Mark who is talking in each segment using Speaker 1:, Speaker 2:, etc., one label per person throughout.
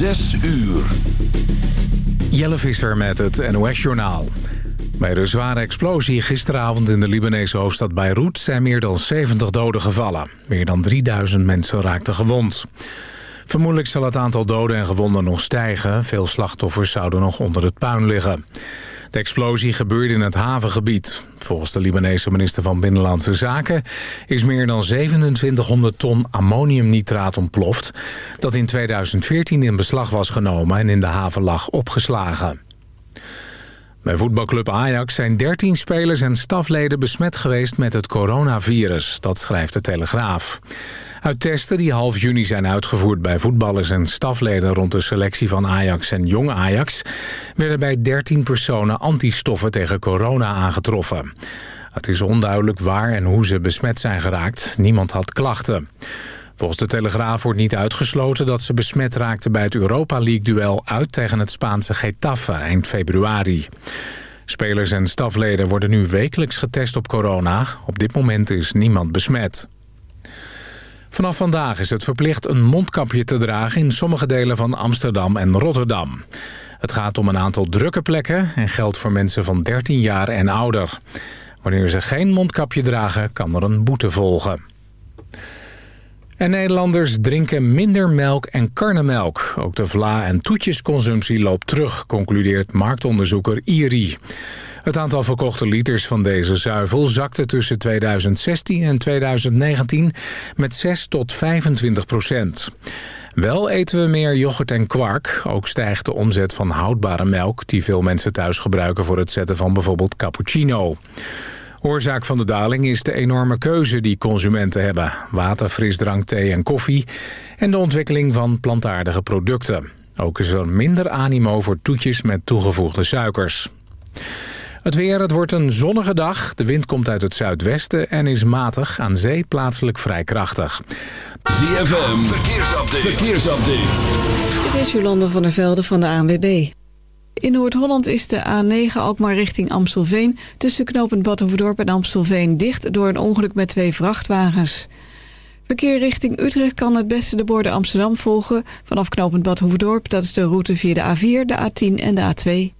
Speaker 1: Zes uur.
Speaker 2: Jelle Visser met het NOS-journaal. Bij de zware explosie gisteravond in de Libanese hoofdstad Beirut... zijn meer dan 70 doden gevallen. Meer dan 3000 mensen raakten gewond. Vermoedelijk zal het aantal doden en gewonden nog stijgen. Veel slachtoffers zouden nog onder het puin liggen. De explosie gebeurde in het havengebied. Volgens de Libanese minister van Binnenlandse Zaken... is meer dan 2700 ton ammoniumnitraat ontploft... dat in 2014 in beslag was genomen en in de haven lag opgeslagen. Bij voetbalclub Ajax zijn 13 spelers en stafleden besmet geweest met het coronavirus. Dat schrijft de Telegraaf. Uit testen die half juni zijn uitgevoerd bij voetballers en stafleden rond de selectie van Ajax en Jong Ajax... werden bij 13 personen antistoffen tegen corona aangetroffen. Het is onduidelijk waar en hoe ze besmet zijn geraakt. Niemand had klachten. Volgens de Telegraaf wordt niet uitgesloten dat ze besmet raakten bij het Europa League-duel uit tegen het Spaanse Getafe eind februari. Spelers en stafleden worden nu wekelijks getest op corona. Op dit moment is niemand besmet. Vanaf vandaag is het verplicht een mondkapje te dragen in sommige delen van Amsterdam en Rotterdam. Het gaat om een aantal drukke plekken en geldt voor mensen van 13 jaar en ouder. Wanneer ze geen mondkapje dragen, kan er een boete volgen. En Nederlanders drinken minder melk en karnemelk. Ook de vla- en toetjesconsumptie loopt terug, concludeert marktonderzoeker IRI. Het aantal verkochte liters van deze zuivel zakte tussen 2016 en 2019 met 6 tot 25 procent. Wel eten we meer yoghurt en kwark. Ook stijgt de omzet van houdbare melk... die veel mensen thuis gebruiken voor het zetten van bijvoorbeeld cappuccino. Oorzaak van de daling is de enorme keuze die consumenten hebben. Water, frisdrank, thee en koffie. En de ontwikkeling van plantaardige producten. Ook is er minder animo voor toetjes met toegevoegde suikers. Het weer, het wordt een zonnige dag. De wind komt uit het zuidwesten en is matig aan zee plaatselijk vrij krachtig.
Speaker 1: ZFM, verkeersupdate. verkeersupdate.
Speaker 3: Dit is Jolande van der Velde van de ANWB. In Noord-Holland is de A9 Alkmaar richting Amstelveen... tussen knooppunt Badhoevedorp en Amstelveen dicht... door een ongeluk met twee vrachtwagens. Verkeer richting Utrecht kan het beste de borden Amsterdam volgen... vanaf knooppunt Badhoevedorp, dat is de route via de A4, de A10 en de A2.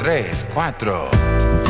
Speaker 4: 3, 4.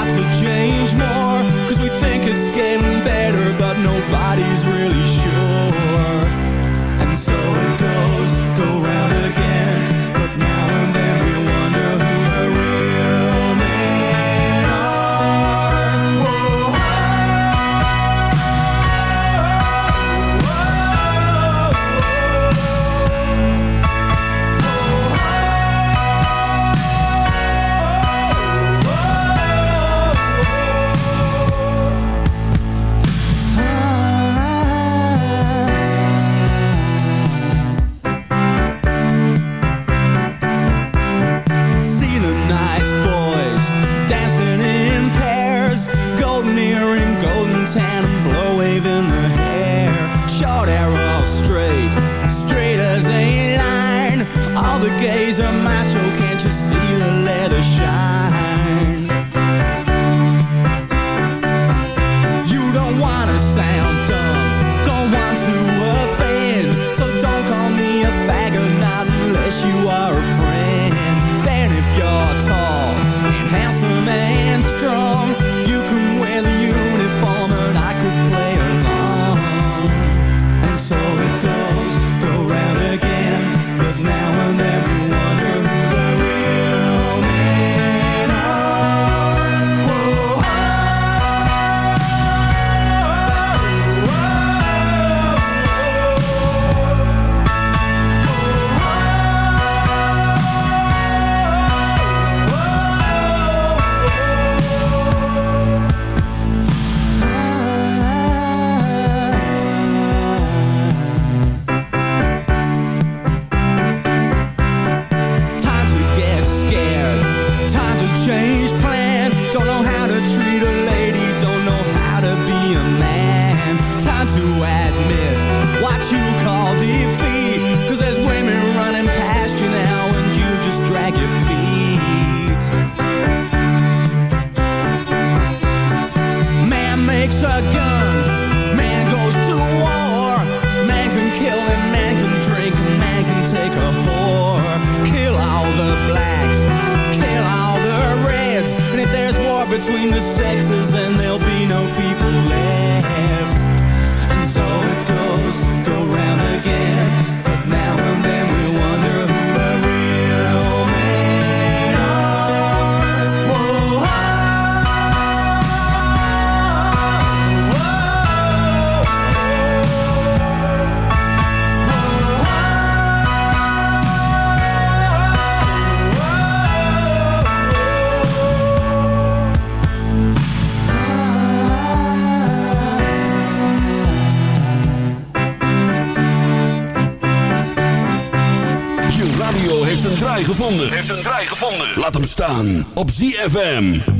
Speaker 1: ZFM.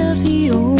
Speaker 5: of the
Speaker 1: old.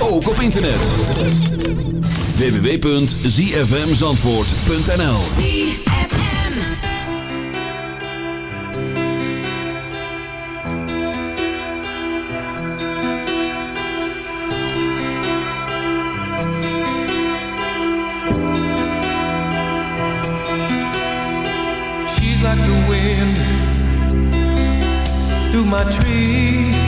Speaker 1: ook op internet. www.zfmzandvoort.nl
Speaker 6: She's like the wind through my tree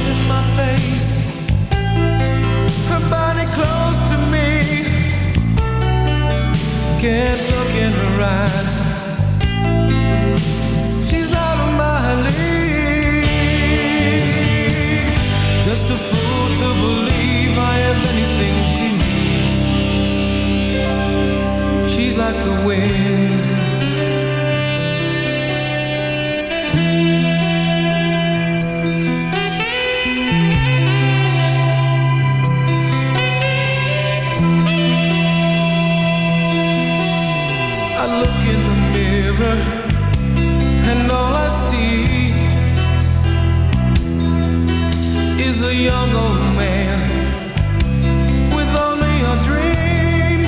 Speaker 6: can't look in her eyes. She's not on my league. Just a fool to believe I have anything she needs. She's like the wind. and all I see is a young old man with only a dream.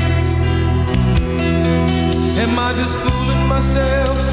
Speaker 6: Am I just fooling myself?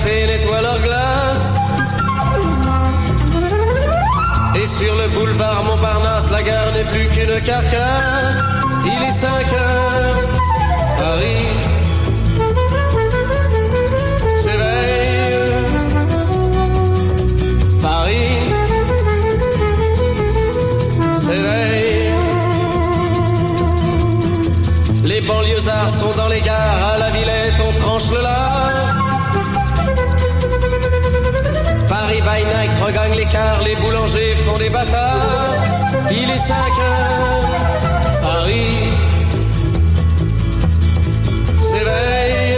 Speaker 7: cafés nettoient leurs glaces. Et sur le boulevard Montparnasse, la gare n'est plus qu'une carcasse. Il est 5 heures, Paris by night regagne l'écart, les boulangers font des bâtards. Il est 5 heures, Paris s'éveille.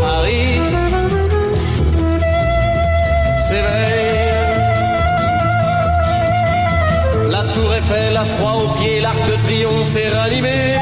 Speaker 7: Paris s'éveille. La tour Eiffel a froid aux pieds, l'arc de triomphe est ranimé.